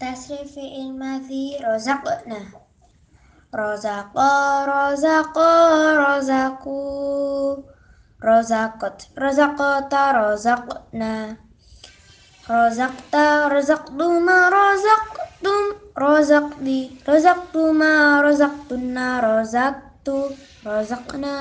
تصريف الماضي رزقنا. رزق رزق رزقوا رزقت رزقت رزقنا. رزقت رزقتما رزقتم رزقني. رزقتما رزقتنا رزقت رزقنا.